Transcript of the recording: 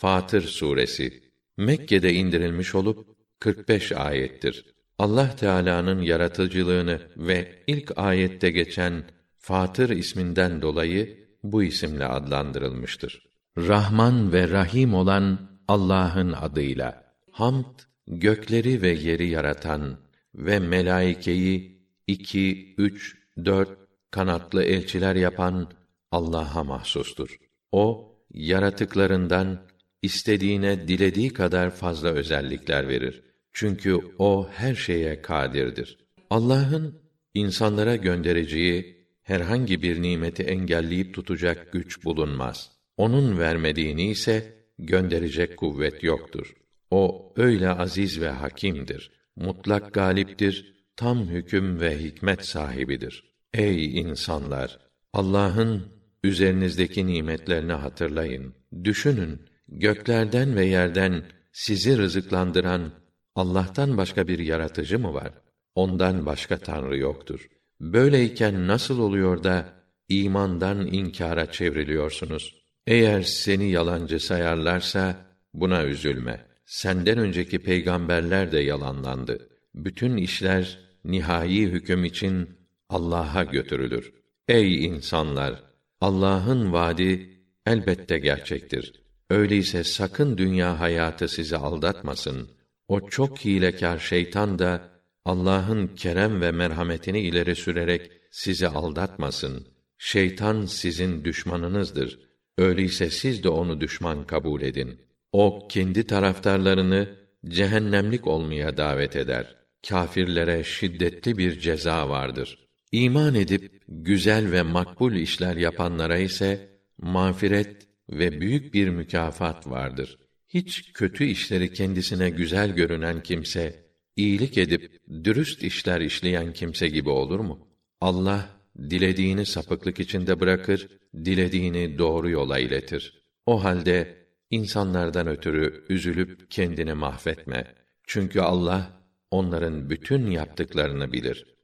Fatır suresi Mekke'de indirilmiş olup 45 ayettir. Allah Teala'nın yaratıcılığını ve ilk ayette geçen Fatır isminden dolayı bu isimle adlandırılmıştır. Rahman ve Rahim olan Allah'ın adıyla. Hamd gökleri ve yeri yaratan ve melaikeyi iki, üç, dört kanatlı elçiler yapan Allah'a mahsustur. O yaratıklarından istediğine dilediği kadar fazla özellikler verir. Çünkü o her şeye kadirdir. Allah'ın insanlara göndereceği herhangi bir nimeti engelleyip tutacak güç bulunmaz. Onun vermediğini ise gönderecek kuvvet yoktur. O öyle aziz ve hakimdir. Mutlak galiptir, tam hüküm ve hikmet sahibidir. Ey insanlar, Allah'ın üzerinizdeki nimetlerini hatırlayın. Düşünün, göklerden ve yerden sizi rızıklandıran Allah'tan başka bir yaratıcı mı var? Ondan başka tanrı yoktur. Böyleyken nasıl oluyor da imandan inkara çevriliyorsunuz? Eğer seni yalancı sayarlarsa buna üzülme. Senden önceki peygamberler de yalanlandı. Bütün işler nihai hüküm için Allah'a götürülür. Ey insanlar, Allah'ın vaadi elbette gerçektir. Öyleyse sakın dünya hayatı sizi aldatmasın. O çok hilekâr şeytan da Allah'ın kerem ve merhametini ileri sürerek sizi aldatmasın. Şeytan sizin düşmanınızdır. Öyleyse siz de onu düşman kabul edin. O kendi taraftarlarını cehennemlik olmaya davet eder. Kâfirlere şiddetli bir ceza vardır. İman edip güzel ve makbul işler yapanlara ise mağfiret ve büyük bir mükafat vardır. Hiç kötü işleri kendisine güzel görünen kimse, iyilik edip dürüst işler işleyen kimse gibi olur mu? Allah dilediğini sapıklık içinde bırakır, dilediğini doğru yola iletir. O halde insanlardan ötürü üzülüp kendini mahvetme. Çünkü Allah onların bütün yaptıklarını bilir.